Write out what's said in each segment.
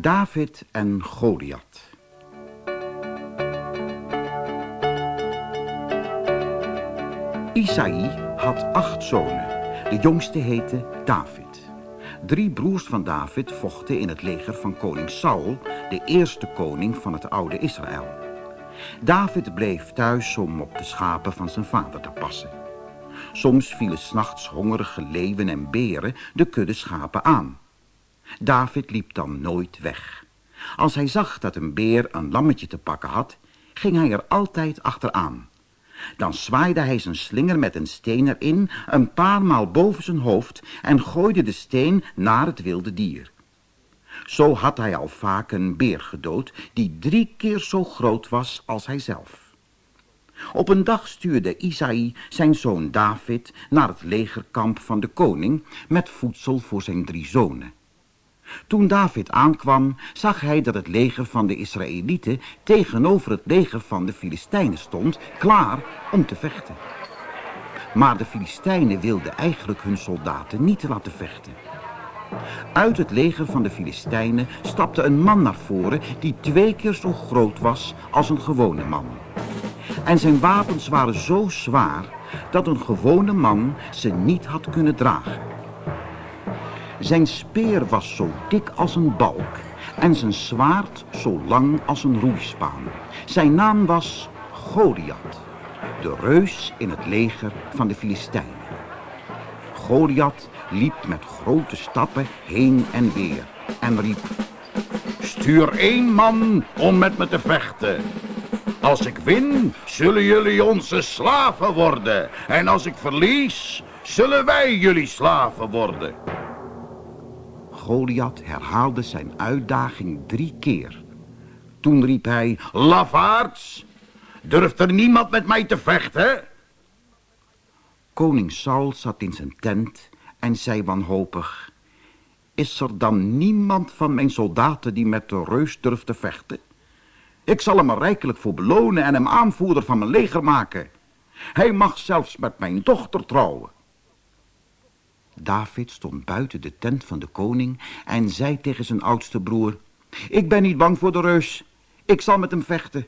David en Goliath. Isaïe had acht zonen. De jongste heette David. Drie broers van David vochten in het leger van koning Saul, de eerste koning van het oude Israël. David bleef thuis om op de schapen van zijn vader te passen. Soms vielen s'nachts hongerige leeuwen en beren de kudde schapen aan. David liep dan nooit weg. Als hij zag dat een beer een lammetje te pakken had, ging hij er altijd achteraan. Dan zwaaide hij zijn slinger met een steen erin, een paar maal boven zijn hoofd en gooide de steen naar het wilde dier. Zo had hij al vaak een beer gedood die drie keer zo groot was als hij zelf. Op een dag stuurde Isaïe zijn zoon David naar het legerkamp van de koning met voedsel voor zijn drie zonen. Toen David aankwam, zag hij dat het leger van de Israëlieten tegenover het leger van de Filistijnen stond, klaar om te vechten. Maar de Filistijnen wilden eigenlijk hun soldaten niet laten vechten. Uit het leger van de Filistijnen stapte een man naar voren die twee keer zo groot was als een gewone man. En zijn wapens waren zo zwaar dat een gewone man ze niet had kunnen dragen. Zijn speer was zo dik als een balk en zijn zwaard zo lang als een roeispaan. Zijn naam was Goliath, de reus in het leger van de Filistijnen. Goliath liep met grote stappen heen en weer en riep... Stuur één man om met me te vechten. Als ik win, zullen jullie onze slaven worden. En als ik verlies, zullen wij jullie slaven worden. Goliath herhaalde zijn uitdaging drie keer. Toen riep hij... Lafaards, durft er niemand met mij te vechten? Koning Saul zat in zijn tent en zei wanhopig... Is er dan niemand van mijn soldaten die met de reus durft te vechten? Ik zal hem er rijkelijk voor belonen en hem aanvoerder van mijn leger maken. Hij mag zelfs met mijn dochter trouwen. David stond buiten de tent van de koning en zei tegen zijn oudste broer... Ik ben niet bang voor de reus. Ik zal met hem vechten.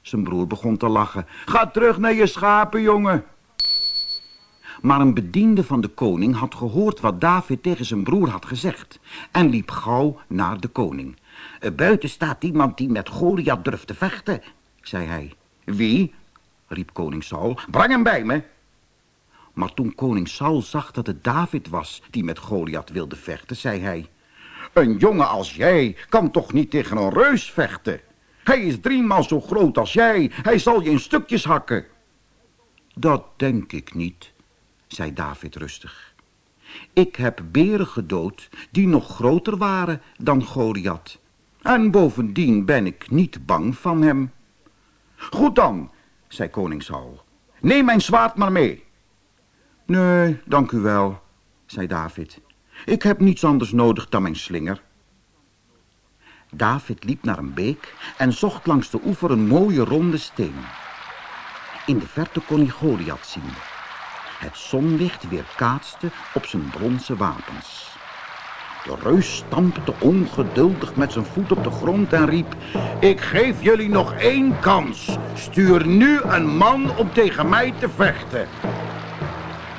Zijn broer begon te lachen. Ga terug naar je schapen, jongen. Maar een bediende van de koning had gehoord wat David tegen zijn broer had gezegd... en liep gauw naar de koning. Buiten staat iemand die met Goliath durft te vechten, zei hij. Wie? riep koning Saul. Breng hem bij me. Maar toen koning Saul zag dat het David was die met Goliath wilde vechten, zei hij... Een jongen als jij kan toch niet tegen een reus vechten? Hij is driemaal zo groot als jij. Hij zal je in stukjes hakken. Dat denk ik niet, zei David rustig. Ik heb beren gedood die nog groter waren dan Goliath. En bovendien ben ik niet bang van hem. Goed dan, zei koning Saul. Neem mijn zwaard maar mee. Nee, dank u wel, zei David. Ik heb niets anders nodig dan mijn slinger. David liep naar een beek en zocht langs de oever een mooie ronde steen. In de verte kon hij Goliath zien. Het zonlicht weerkaatste op zijn bronzen wapens. De reus stampte ongeduldig met zijn voet op de grond en riep... Ik geef jullie nog één kans. Stuur nu een man om tegen mij te vechten.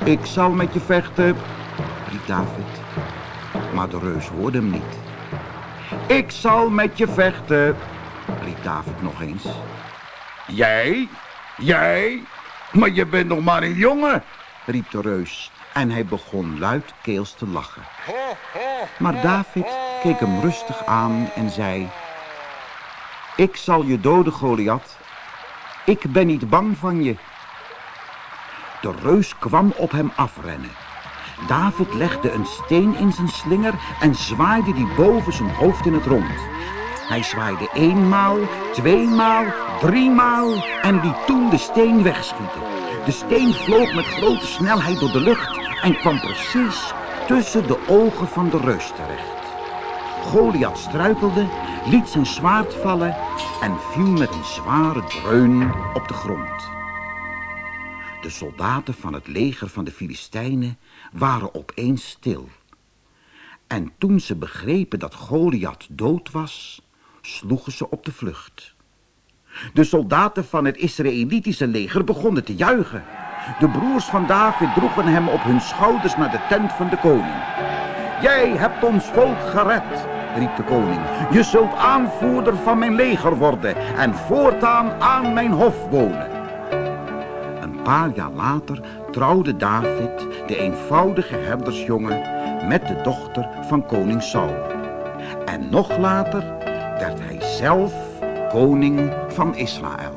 Ik zal met je vechten, riep David. Maar de reus hoorde hem niet. Ik zal met je vechten, riep David nog eens. Jij? Jij? Maar je bent nog maar een jongen, riep de reus en hij begon luidkeels te lachen. Maar David keek hem rustig aan en zei... Ik zal je doden, Goliath. Ik ben niet bang van je. De reus kwam op hem afrennen. David legde een steen in zijn slinger en zwaaide die boven zijn hoofd in het rond. Hij zwaaide eenmaal, tweemaal, driemaal en liet toen de steen wegschieten. De steen vloog met grote snelheid door de lucht en kwam precies tussen de ogen van de reus terecht. Goliath struikelde, liet zijn zwaard vallen en viel met een zware dreun op de grond. De soldaten van het leger van de Filistijnen waren opeens stil. En toen ze begrepen dat Goliath dood was, sloegen ze op de vlucht. De soldaten van het Israëlitische leger begonnen te juichen. De broers van David droegen hem op hun schouders naar de tent van de koning. Jij hebt ons volk gered, riep de koning. Je zult aanvoerder van mijn leger worden en voortaan aan mijn hof wonen. Een paar jaar later trouwde David, de eenvoudige herdersjongen, met de dochter van koning Saul. En nog later werd hij zelf koning van Israël.